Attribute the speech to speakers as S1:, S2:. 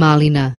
S1: Malina.